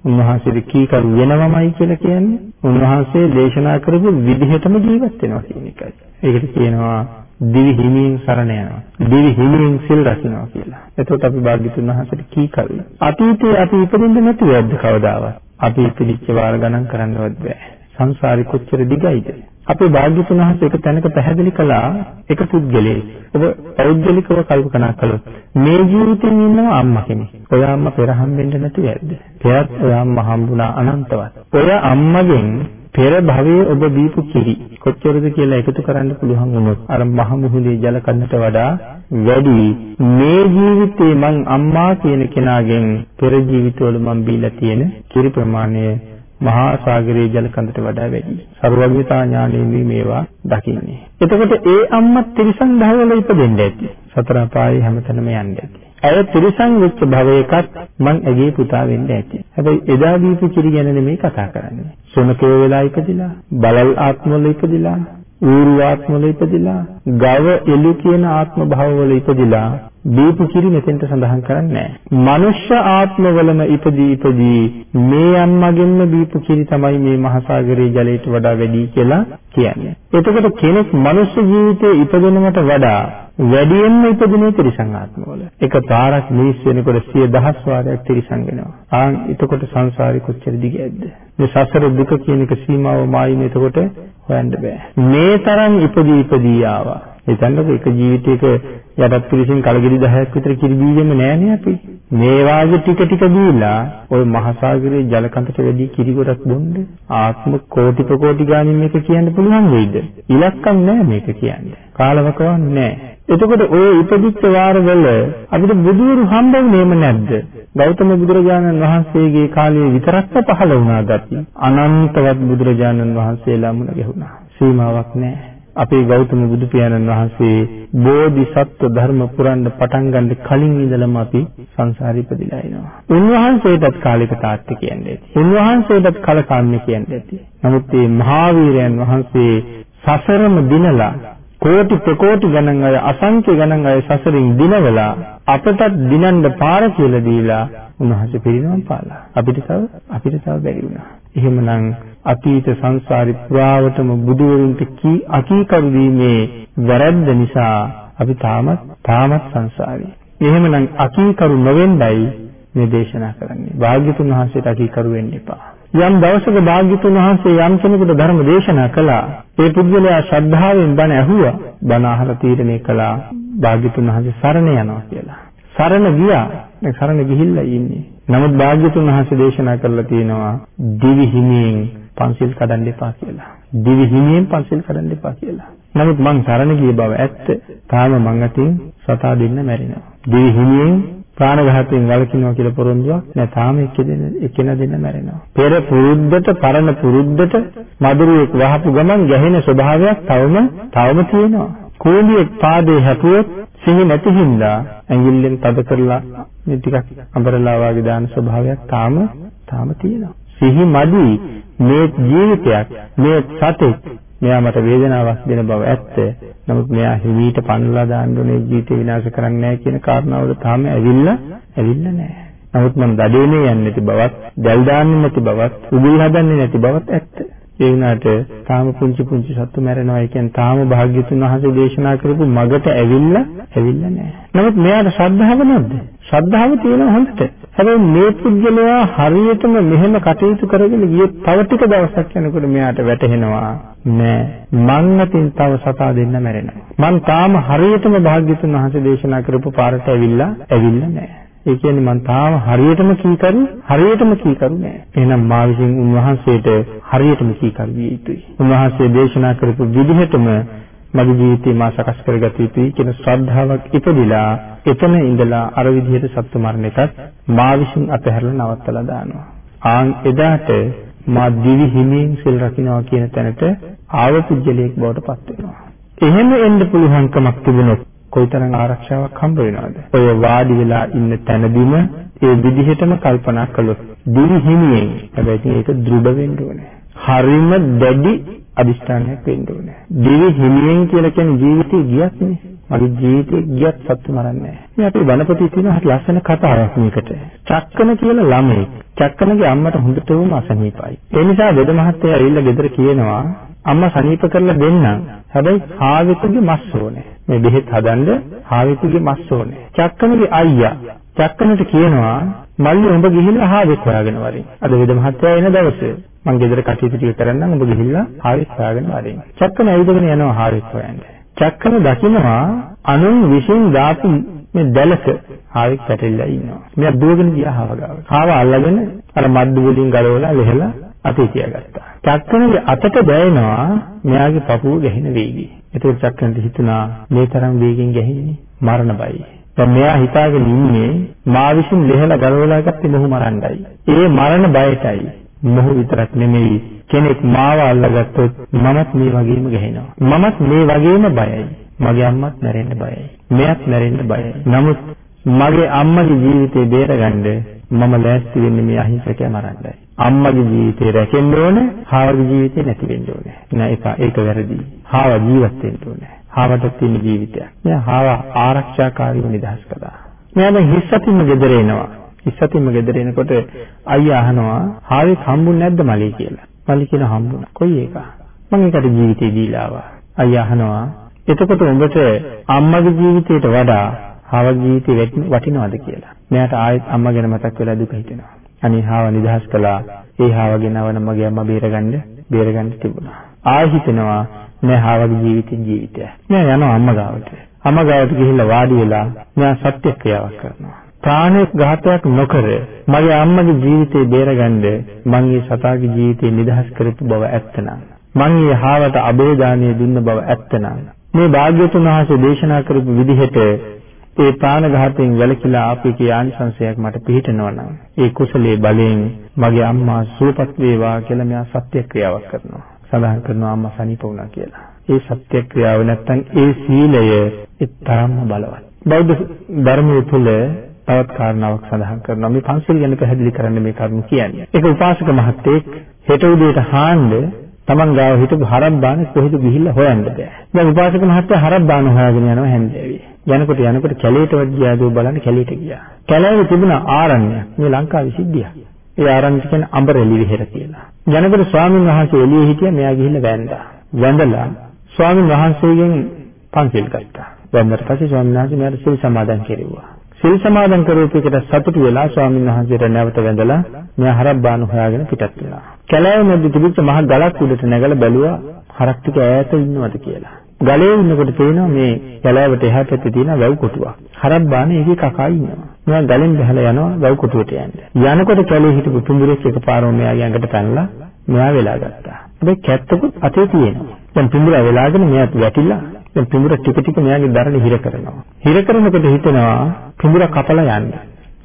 උන්වහන්සේට කීකරු වෙනවමයි කියලා කියන්නේ උන්වහන්සේ දේශනා කරපු විදිහටම ජීවත් වෙනවා කියන එකයි. ඒකට කියනවා දිවි හිමියෙන් සරණ යනවා. දිවි හිමියෙන් සිල් රකින්නවා කියලා. එතකොට අපි භාග්‍යතුන් වහන්සේට කීකරුයි. අතීතයේ අපි ඉපදෙන්නේ නැතුවද කවදාවත්? අපි ඉපදිච්ච වාර ගණන් කරන්නවත් බෑ. සංසාරේ කොච්චර දිගයිද? අපේ භාග්‍යතුන් වහන්සේ එක තැනක පැහැදිලි කළා එක පුද්ගලයෙක්. ඔබ පෞද්ගලිකව කල්පනා කළොත් මේ ජීවිතේ ඉන්නවා අම්මා කෙනෙක්. ඔය අම්මා පෙර හම්බෙන්න නැතුව ඇද්ද? පෙරත් ඔය අම්මා හම්බුණා අනන්තවත්. ඔය අම්මගෙන් පෙර භවයේ ඔබ දීපු කිරි කොච්චරද කියලා එකතු කරන්න පුළුවන් වුණොත් අර මහ මුහුදේ ජල කන්නට වඩා වැඩි මේ ජීවිතේ මං අම්මා කියන කෙනාගෙන් පෙර ජීවිතවල මං බීලා තියෙන කිරි ප්‍රමාණය මහා සාගරයේ ජල කඳට වඩා වැඩි. සර්වඥතා ඥාණයෙන් මේවා දකින්නේ. එතකොට ඒ අම්මා තිරිසන් භවවල ඉපදෙන්න ඇති. සතර අපායේ හැමතැනම යන්න ඇති. ඇය තිරිසන් වෙච්ච භවයකත් මං ඇගේ පුතා වෙන්න ඇති. හැබැයි එදා දීපු කිරි ගැන නෙමෙයි කතා කරන්නේ. සොනකේ වෙලා ඉපදිලා, බලල් ආත්මවල ඉපදිලා, ඌරු ආත්මවල ඉපදිලා, ගව එළු කියන ආත්ම භවවල ඉපදිලා දීපු කිරි මෙතෙන්ට සඳහන් කරන්නේ නැහැ. මනුෂ්‍ය ආත්මවලම ඉපදී ඉපදී මේ අම්මගෙන්ම දීපු කිරි තමයි මේ මහසાગරයේ ජලයට වඩා වැඩි කියලා කියන්නේ. එතකොට කෙනෙක් මනුෂ්‍ය ජීවිතේ ඉපදෙනවට වඩා වැඩියෙන්ම ඉපදිනේ තිරිසන් ආත්මවල. එක පාරක් මිනිස් වෙනකොට සිය දහස් වාරයක් තිරිසන් වෙනවා. ආන් එතකොට සංසාරේ කොච්චර දිගද? මේ සසර දුක කියන එක සීමාව මායිම එතකොට හොයන්න බෑ. මේ තරම් ඉපදී ඉපදී ආවා. හිතන්නකො එක ජීවිතයක යටත් පිළිසින් කලගිරි 10ක් විතර කිරි බීගෙම නෑනේ අපි. මේ වාගේ ටික ටික බීලා ওই මහසાગරයේ ජලකඳට වැඩි කිරි ගොඩක් බොන්න ආත්ම කෝටි ප්‍රකෝටි ගානින් මේක කියන්න පුළුවන් වෙයිද? ඉලක්කම් නෑ මේක කියන්න. කාලවකවාන් නෑ. එතකොට ওই ඉපදිච්ච වාරවල අපිට බුදුරු හම්බ වුණේම නැද්ද? ගෞතම බුදුරජාණන් වහන්සේගේ කාලයේ විතරක් පහළ වුණා ගතිය. අනන්තවත් බුදුරජාණන් වහන්සේලා මුණ ගැහුණා. සීමාවක් නෑ. අපේ ගෞතම බුදු පියාණන් වහන්සේ බෝධිසත්ව ධර්ම පුරන්න පටන් ගන්න කලින් ඉඳලම අපි සංසාරේ ඉපදිලා ඉනවා. උන්වහන්සේටත් කාලික තාත්ති කියන්නේ. උන්වහන්සේටත් කලකාම්‍ය කියන්නේ. නමුත් මේ මහාවීරයන් වහන්සේ සසරම දිනලා කෝටි ප්‍රකෝටි ගණන් අය අසංඛ්‍ය ගණන් අය සසරින් දිනවලා අපටත් දිනන්න පාර කියලා දීලා උන්වහන්සේ පිරිනවම් පාලා. අපිට තව අපිට තව බැරි වුණා. එහෙමනම් අතීත සංසාරේ පුරාවටම බුදුවරුන්ට කී අකීකරු වීමේ වැරැද්ද නිසා අපි තාමත් තාමත් සංසාරේ. එහෙමනම් අකීකරු නොවෙන්නයි මේ දේශනා කරන්නේ. භාග්‍යතුන් වහන්සේට අකීකරු වෙන්න එපා. යම් දවසක භාග්‍යතුන් වහන්සේ යම් කෙනෙකුට ධර්ම දේශනා කළා. ඒ පුද්ගලයා ශ්‍රද්ධාවෙන් බණ ඇහුවා. බණ අහලා තීරණය කළා භාග්‍යතුන් වහන්සේ සරණ යනවා කියලා. සරණ ගියා. දැන් සරණ ගිහිල්ලා ඉන්නේ. නමුත් භාග්‍යතුන් වහන්සේ දේශනා කරලා තියෙනවා දිවි හිමියෙන් පන්සිල් කඩන්න එපා කියලා. දිවි හිමියෙන් පන්සිල් කඩන්න එපා කියලා. නමුත් මං සරණ ගිය බව ඇත්ත. තාම මං අතින් සතා දෙන්න මැරෙනවා. දිවි හිමියෙන් ප්‍රාණඝාතයෙන් වළකිනවා කියලා පොරොන්දුවක් නෑ තාම එක්කෙන එක්කෙන දෙන්න මැරෙනවා. පෙර පුරුද්දට පරණ පුරුද්දට මధుරයක් වහපු ගමන් ගැහෙන ස්වභාවයක් තවම තවම තියෙනවා. කෝලියෙක් පාදේ හැපුවොත් සිහි නැති හින්දා ඇඟිල්ලෙන් තද කරලා මේ ටිකක් අඹරලා වගේ දාන ස්වභාවයක් තාම තාම තියෙනවා. සිහි මදි මේ ජීවිතයක් මේ සතෙක් මෙයා මට වේදනාවක් දෙන බව ඇත්ත. නමුත් මෙයා හිමීට පන්නලා දාන්න ඕනේ ජීවිතේ විනාශ කරන්නේ නැහැ කියන කාරණාවල තාම ඇවිල්ලා ඇවිල්ලා නැහැ. නමුත් මම දඩේනේ යන්නේ නැති බවත්, දැල් දාන්නේ නැති බවත්, උගුල් හදන්නේ නැති බවත් ඇත්ත. ඒ වුණාට තාම පුංචි පුංචි සත්තු මැරෙනවා. ඒ කියන්නේ තාම භාග්‍යතුන් වහන්සේ දේශනා කරපු මගට ඇවිල්ලා ඇවිල්ලා නැහැ. නමුත් මෙයාට ශ්‍රද්ධාව නැද්ද? ශ්‍රද්ධාව තියෙනවා හොඳට. හැබැයි මේ පුද්ගලයා හරියටම මෙහෙම කටයුතු කරගෙන ගියොත් තව ටික දවසක් යනකොට මෙයාට වැටහෙනවා නෑ මං අතින් තව සතා දෙන්න මැරෙනවා. මං තාම හරියටම භාග්‍යතුන් වහන්සේ දේශනා කරපු පාරට ඇවිල්ලා ඇවිල්ලා නෑ. ඒ කියන්නේ මං තාම හරියටම කීකරු හරියටම කීකරු නෑ. එහෙනම් මා විසින් උන්වහන්සේට හරියටම කීකරු විය යුතුයි. උන්වහන්සේ දේශනා කරපු විදිහටම මගේ ජීවිතේ මා සකස් කරගත යුතුයි කියන ශ්‍රද්ධාවක් ඉපදිලා එතන ඉඳලා අර විදිහට සත්තු මරණයටත් මා විසින් අතහැරලා නවත්තලා දානවා. ආන් එදාට මා දිවි හිමින් සිල් රකින්නවා කියන තැනට ආව පුජ්‍යලයක් බවට පත් වෙනවා. එහෙම එන්න පුළුවන්කමක් තිබුණොත් කොයිතරම් ආරක්ෂාවක් හම්බ වෙනවද? ඔය වාඩි වෙලා ඉන්න තැනදීම ඒ විදිහටම කල්පනා කළොත් දිවි හිමියෙන් හැබැයි ඒක දෘಢ වෙන්න ඕනේ. හරිම දැඩි අදිෂ්ඨානයක් වෙන්න ඕනේ. දිවි හිමියෙන් කියලා කියන්නේ ජීවිතේ ගියත් නේ. මගේ ජීවිතේ ගියත් සත්තු මරන්නේ නැහැ. මේ අපේ වනපති තියෙන හරි ලස්සන කතාවක් මේකට. චක්කන කියලා ළමෙක්. චක්කනගේ අම්මට හොඳටම අසනීපයි. ඒ නිසා වෙද මහත්තයා ඇවිල්ලා ගෙදර කියනවා අම්මා සනීප කරලා දෙන්නම්. හැබැයි හාවෙකුගේ මස් ඕනේ. මේ බෙහෙත් හදන්න හාවෙකුගේ මස් ඕනේ. චක්කනගේ අයියා චක්කනට කියනවා මල්ලි උඹ ගිහිල්ලා හාවෙක් හොයාගෙන වරින්. අද වෙද මහත්තයා එන දවසේ මං ගෙදර කටයුතු ටික කරන්නම් ඔබ ගිහිල්ලා හාවෙක් හොයාගෙන වඩින්න. චක්කන ඇවිදගෙන යනවා හාවෙක් හොයන්න. චක්කන දකින්නවා අනුන් විසින් දාපු මේ දැලක හාවෙක් පැටලිලා ඉන්නවා. මෙයා දුවගෙන ගියා හාව ගාව. හාව අල්ලගෙන අර මඩු වලින් ගලවලා ලෙහලා අතේ තියාගත්තා. චක්කනගේ අතට දැනෙනවා මෙයාගේ පපුව ගැහෙන වේගය. ඒකත් චක්කනට හිතුණා මේ තරම් වේගෙන් ගැහෙන්නේ මරණ බයයි. දැන් මෙයා හිතාගෙන ඉන්නේ මා විසින් ලෙහලා ගලවලා ගත්තේ මොහු මරණ්ඩයි. ඒ මරණ බයටයි. මොහු විතරක් නෙමෙයි කෙනෙක් මාව අල්ලගත්තොත් මමත් මේ වගේම ගහනවා. මමත් මේ වගේම බයයි. මගේ අම්මත් මැරෙන්න බයයි. මෙයත් මැරෙන්න බයයි. නමුත් මගේ අම්මගේ ජීවිතේ බේරගන්න මම ලෑස්ති වෙන්නේ මේ අහිංසකයා මරන්නයි. අම්මගේ ජීවිතේ රැකෙන්න ඕනේ, හාවගේ ජීවිතේ නැති වෙන්න ඕනේ. නෑ ඒක ඒක වැරදි. හාව ජීවත් වෙන්න ඕනේ. හාවට තියෙන ජීවිතයක්. මෙයා හාව ආරක්ෂාකාරීව නිදහස් කළා. මෙයා දැන් හිස්සතින්ම ගෙදර එනවා. හිස්සතින්ම ගෙදර එනකොට අයියා අහනවා හාවෙක් හම්බුනේ නැද්ද මලේ කියලා. මලේ කියන හම්බුණා. කොයි එක? මම ඒකට ජීවිතේ දීලා ආවා. අයියා අහනවා එතකොට උඹට අම්මගේ ජීවිතයට වඩා හාව ජීවිතේ වටිනවද කියලා. මෙයාට ආයෙත් අම්මා ගැන මතක් වෙලා දුක හිතෙනවා. අනේ හාව නිදහස් කළා. ඒ හාව ගෙනවන මගේ අම්මා බේරගන්න බේරගන්න තිබුණා. ආයෙ හිතෙනවා නෑ හාවගේ ජීවිතෙන් ජීවිතය. නෑ යනවා අම්මා ගාවට. අම්මා ගාවට ගිහිල්ලා වාඩි වෙලා මෙයා සත්‍ය ක්‍රියාවක් කරනවා. ප්‍රාණයක් ඝාතයක් නොකර මගේ අම්මගේ ජීවිතේ බේරගන්න මං මේ සතාගේ ජීවිතේ නිදහස් කරපු බව ඇත්තනම් මං මේ හාවට අබේදානිය දුන්න බව ඇත්තනම් මේ භාග්‍යතුන් වහන්සේ දේශනා කරපු විදිහට ඒ ප්‍රාණඝාතයෙන් වැළකීලා ආපේකේ ආනිසංශයක් මට පිළිහිටනවා නම් ඒ කුසලයේ බලයෙන් මගේ අම්මා සුවපත් වේවා කියලා මෙයා සත්‍ය ක්‍රියාවක් කරනවා. සඳහන් කරනවා අම්මා සනීප වුණා කියලා. ඒ සත්‍ය ක්‍රියාව නැත්තම් ඒ සීලය ඒ තරම්ම බලවත්. බෞද්ධ ධර්මයේ තුල තවත් කාරණාවක් සඳහන් කරනවා. මේ පන්සල් ගැන පැහැදිලි කරන්න මේ කරුණ කියන්නේ. ඒක උපාසක මහත්තයෙක් හෙට උදේට හාන්න Taman ගාව හිටපු හරක් බාන කොහෙද ගිහිල්ලා හොයන්න බෑ. දැන් උපාසක මහත්තයා හරක් බාන හොයාගෙන යනවා හැන්දෑවේ. යනකොට යනකොට කැලේට වඩියාද බලන්න කැලේට ගියා. කැලේ තිබුණ ආරණ්‍ය මේ ලංකාවේ සිද්ධියක්. ඒ ආරණ්‍ය කියන්නේ අඹරලි විහෙර කියලා. යනකොට ස්වාමීන් වහන්සේ එළියේ හිටියා මෙයා ගිහිල්ලා වැන්දා. වැඳලා ස්වාමීන් වහන්සේගෙන් පන්සිල් ගත්තා. වැන්දට පස්සේ ස්වාමීන් වහන්සේ මෙයාට සිල් සමාදන් කෙරෙව්වා. සිල් සමාදන් කරූපයකට සතුටු වෙලා ස්වාමීන් වහන්සේට නැවත වැඳලා මෙයා හරක් බාන හොයාගෙන පිටත් වෙනවා. කැලෑව මැද තිබිච්ච මහ ගලක් උඩට නැගලා බැලුවා හරක් ටික ඈත ඉන්නවද කියලා. ගලේ ඉන්නකොට පේනවා මේ කැලෑවට එහා පැත්තේ තියෙන වැව් කොටුවක්. හරක් බාන ඒකේ කකා ඉන්නවා. මෙයා ගලෙන් බහලා යනවා වැව් කොටුවට යන්න. යනකොට කැලේ හිටපු තුඹුරෙක් එකපාරම මෙයාගේ ඇඟට පැනලා මෙයා වෙලා ගත්තා. හැබැයි කැත්තකුත් අතේ තියෙනවා. දැන් තුඹුරා වෙලාගෙන මෙයාත් වැටිලා දැන් පිඹුර ටික ටික මෙයාගේ දරණ හිර කරනවා. හිර කරනකොට හිතෙනවා පිඹුර කපලා යන්න.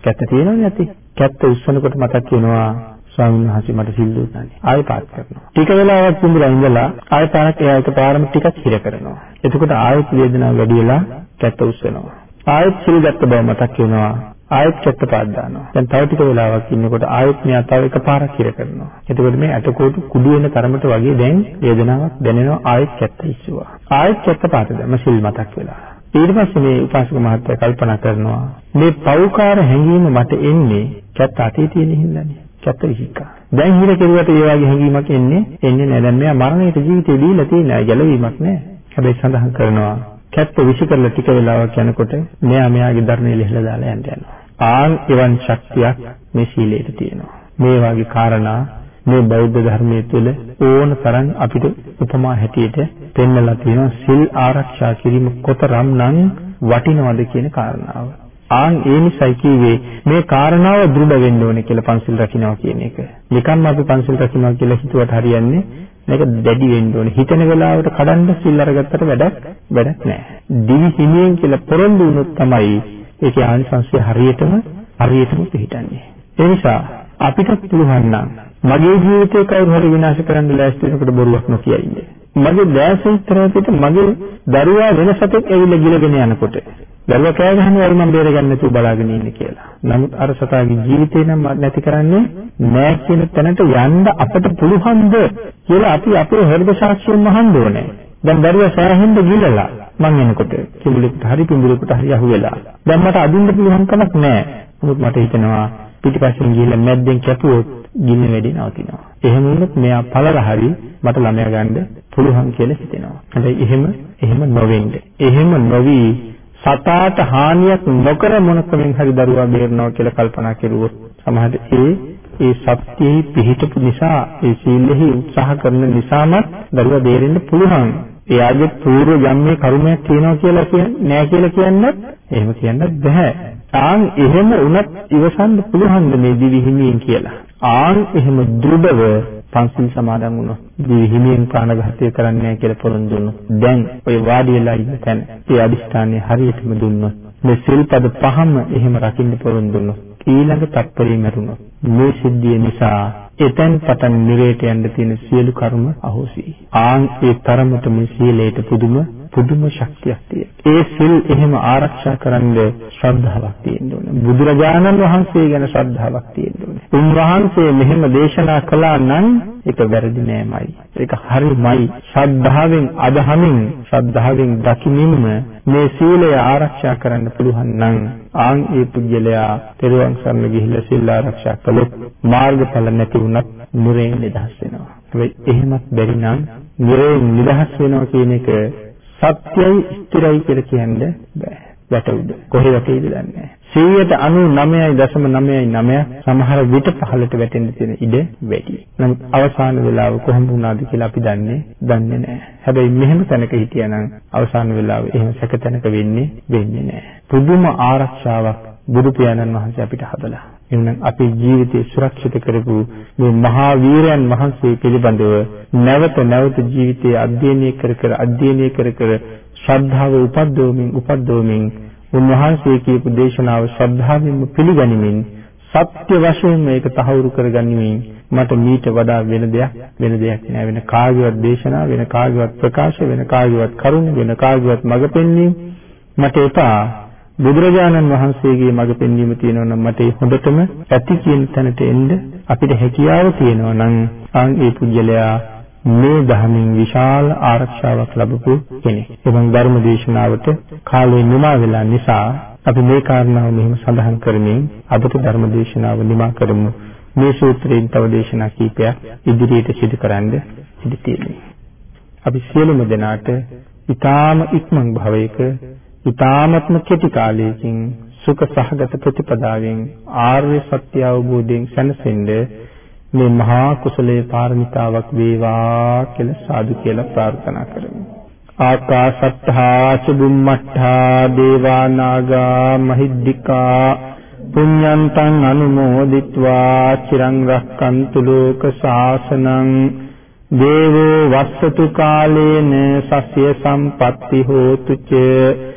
කැත්ත තියෙනවනේ නැති. කැත්ත උස්සනකොට මතක් වෙනවා ස්වාමීන් වහන්සේ මට සිල් දුන්නානේ. ආයෙ පාත් කරනවා. ටික වෙලාවක් පිඹුර ඉඳලා ආයෙ පාරක් එයා එකපාරම ටිකක් හිර කරනවා. එතකොට ආයෙත් වේදනාව වැඩි වෙලා කැත්ත උස්සනවා. ආයෙත් සිල් ගත්ත බව මතක් වෙනවා. ආයෙත් චත්තපාද දානවා. දැන් තව ටික වෙලාවක් ඉන්නකොට ආයෙත් මෙයා තව එකපාරක් හිර කරනවා. එතකොට මේ ඇටකොටු කුඩු වෙන තරමට වගේ දැන් වේදනාවක් දැනෙනවා ආයෙත් චත්ත ඉස්සුවා. ආයෙත් චත්තපාද දැම සිල් මතක් වෙලා. ඊට පස්සේ මේ උපාසක මහත්තයා කල්පනා කරනවා මේ පෞකාර හැඟීම මට එන්නේ චත්ත අතේ තියෙන හින්දානේ. චත්ත විසිකා. දැන් හිර කෙරුවට ඒ වගේ හැඟීමක් එන්නේ එන්නේ නැහැ. දැන් මෙයා මරණයට ජීවිතේ දීලා තියෙන අය ගැලවීමක් නැහැ. හැබැයි සඳහන් කරනවා කැත්ත විසි කරලා ටික වෙලාවක් යනකොට මෙයා මෙයාගේ ධර්මයේ ලිහලා දාලා යන්න යනවා. ආන් එවන් ශක්තියක් මේ සීලයට තියෙනවා. මේ වගේ කාරණා මේ බෞද්ධ ධර්මයේ තුල ඕන තරම් අපිට උපමා හැටියට පෙන්වලා තියෙනවා සිල් ආරක්ෂා කිරීම කොතරම්නම් වටිනවද කියන කාරණාව. ආන් ඒ නිසයි කිව්වේ මේ කාරණාව දෘಢ වෙන්න ඕනේ කියලා පන්සිල් රකින්නවා කියන එක. නිකම්ම අපි පන්සිල් රකින්නවා කියලා හිතුවට හරියන්නේ මේක දැඩි වෙන්න ඕනේ. හිතන වෙලාවට කඩන්න සිල් අරගත්තට වැඩක් වැඩක් නැහැ. දිවි හිමියෙන් කියලා පොරොන්දු වුණොත් තමයි ඒකේ ආනිසංසය හරියටම හරියටම පිළිටන්නේ. ඒ නිසා අපිට පුළුවන් නම් මගේ ජීවිතේ කවුරු හරි විනාශ කරන්න ලෑස්ති වෙනකොට බොරුවක් නොකිය ඉන්නේ. මගේ දැසෙන් තරපිට මගේ දරුවා වෙන සතෙක් ඇවිල්ලා ගිලගෙන යනකොට දරුවා කෑ ගහනවා මම බේරගන්න නැතුව බලාගෙන ඉන්නේ කියලා. නමුත් අර සතාගේ ජීවිතේ නම් නැති කරන්නේ නෑ කියන තැනට යන්න අපට පුළුවන්ද කියලා අපි අපේ හෘද සාක්ෂියෙන් අහන්න ඕනේ. දැන් දරුවා සෑහෙන්න ගිලලා මං එනකොට කිඹුලෙකුට හරි පිඹුලෙකුට හරි අහුවෙලා. දැන් මට අදින්න පුළුවන් කමක් නැහැ. නමුත් මට හිතෙනවා පිටිපස්සෙන් ගිහිල්ලා මැද්දෙන් කැපුවොත් ගින්න වැඩි නවතිනවා. එහෙම වුණොත් මෙයා පළල හරි මට ළමයා ගන්න පුළුවන් කියලා හිතෙනවා. හැබැයි එහෙම එහෙම නොවෙන්න. එහෙම නොවි සතාට හානියක් නොකර මොනකමින් හරි දරුවා බේරනවා කියලා කල්පනා කෙරුවොත් සමහරට ඒ ඒ සත්‍යෙහි පිහිටපු නිසා ඒ සීලෙහි උත්සාහ කරන නිසාමත් දරුවා බේරෙන්න පුළුවන්. එයාගේ පූර්ව ජන්මේ කර්මයක් තියෙනවා කියලා කියන්නේ නෑ කියලා කියන්නත් එහෙම කියන්නත් බෑ. ආන් එහෙම වුණත් ඉවසන්න පුළුවන් මේ දිවි හිමියෙන් කියලා. ආන් එහෙම දෘಢව පන්සිල් සමාදන් වුණොත් දිවි හිමියෙන් ප්‍රාණඝාතය කරන්නේ නැහැ කියලා පොරොන්දු වුණොත් දැන් ඔය වාඩි වෙලා ඉන්න තැන ඒ අදිෂ්ඨානය හරියටම දුන්නොත් මේ සිල්පද පහම එහෙම රකින්න පොරොන්දු වුණොත් ඊළඟ තත්පරේ මරුණොත් මේ සිද්ධිය නිසා එතෙන් පටන් නිරේට යන්න තියෙන සියලු කර්ම අහෝසි. ආන් ඒ තරමට මේ සීලයට පුදුම පුදුම ශක්තියක් තියෙනවා. ඒ සිල් එහෙම ආරක්ෂා කරන්න ශ්‍රද්ධාවක් තියෙන්න ඕනේ. බුදුරජාණන් වහන්සේ ගැන ශ්‍රද්ධාවක් තියෙන්න ඕනේ. උන්වහන්සේ මෙහෙම දේශනා කළා නම් ඒක වැරදි නෑමයි. ඒක හරිමයි. ශ්‍රද්ධාවෙන් අදහමින් ශ්‍රද්ධාවෙන් දකිමින්ම මේ සීලය ආරක්ෂා කරන්න පුළුවන් නම් ආන් ඒ පුජ්‍යලයා තෙරුවන් සරණ ගිහිල්ලා සීල ආරක්ෂා කළොත් මාර්ගඵල නැති වුණත් නිරේ නිදහස් වෙනවා. ඒ එහෙමත් බැරි නම් නිරේ නිදහස් වෙනවා කියන එක සත්‍යයි ස්ථිරයි කියලා කියන්න බෑ. වැටුද කොහේ වැටෙයිද දන්නේ නැහැ. 199.999 සමහර විට පහළට වැටෙන්න තියෙන ඉඩ වැඩි. නමුත් අවසාන වෙලාව කොහොම වුණාද කියලා අපි දන්නේ දන්නේ නැහැ. හැබැයි මෙහෙම තැනක හිටියානම් අවසාන වෙලාව එහෙම සැක තැනක වෙන්නේ වෙන්නේ නැහැ. පුදුම ආරක්ෂාවක් බුදු පියාණන් වහන්සේ අපිට හදලා. එහෙනම් අපේ ජීවිතය සුරක්ෂිත කරපු මේ මහා වීරයන් වහන්සේ පිළිබඳව නැවත නැවත ජීවිතය අධ්‍යයනය කර කර අධ්‍යයනය කර කර ශ්‍රද්ධාව උපද්දවමින් උපද්දවමින් උන්වහන්සේ කියපු දේශනාව ශ්‍රද්ධාවෙන්ම පිළිගනිමින් සත්‍ය වශයෙන් මේක තහවුරු කරගනිමින් මට මීට වඩා වෙන දෙයක් වෙන දෙයක් නෑ. වෙන කාගේවත් දේශනා වෙන කාගේවත් ප්‍රකාශ වෙන කාගේවත් කරුණ වෙන කාගේවත් මඟ පෙන්වීම මට එපා. බුදුරජාණන් වහන්සේගේ මඟ පෙන්වීම තියෙනවා නම් මට ඒ හොඳටම ඇති කියන තැනට එන්න අපිට හැකියාව තියෙනවා නම් අන් ඒ පුජ්‍යලයා මේ ධර්මයෙන් විශාල ආරක්ෂාවක් ලැබපු කෙනෙක්. එවන් ධර්ම දේශනාවට කාලේ නිමා වෙලා නිසා අපි මේ කාරණාව මෙහිම සඳහන් කරමින් අදට ධර්ම දේශනාව නිමා කරමු. මේ සූත්‍රයෙන් තව දේශනා කීපයක් ඉදිරියට සිදු කරන්න ඉඩ තියෙනවා. අපි සියලුම දෙනාට ඊ타ම ඉක්මන් භවයක ඊ타මත්ම කෙටි කාලයකින් සුඛ සහගත ප්‍රතිපදාවෙන් ආර්ය සත්‍ය අවබෝධයෙන් සැනසෙන්න මේ මහා කුසලයේ පාරමිතාවක් වේවා කියලා සාදු කියලා ප්‍රාර්ථනා කරමි. ආකාශත්තා චුම්මත්තා දේවා නාග මහිද්దికා පුඤ්ඤන්තං අනුමෝදිත්වා චිරං රක්칸තු ලෝක සාසනං දේවෝ වස්සතු කාලේන සස්්‍ය සම්පත්ති හෝතු චේ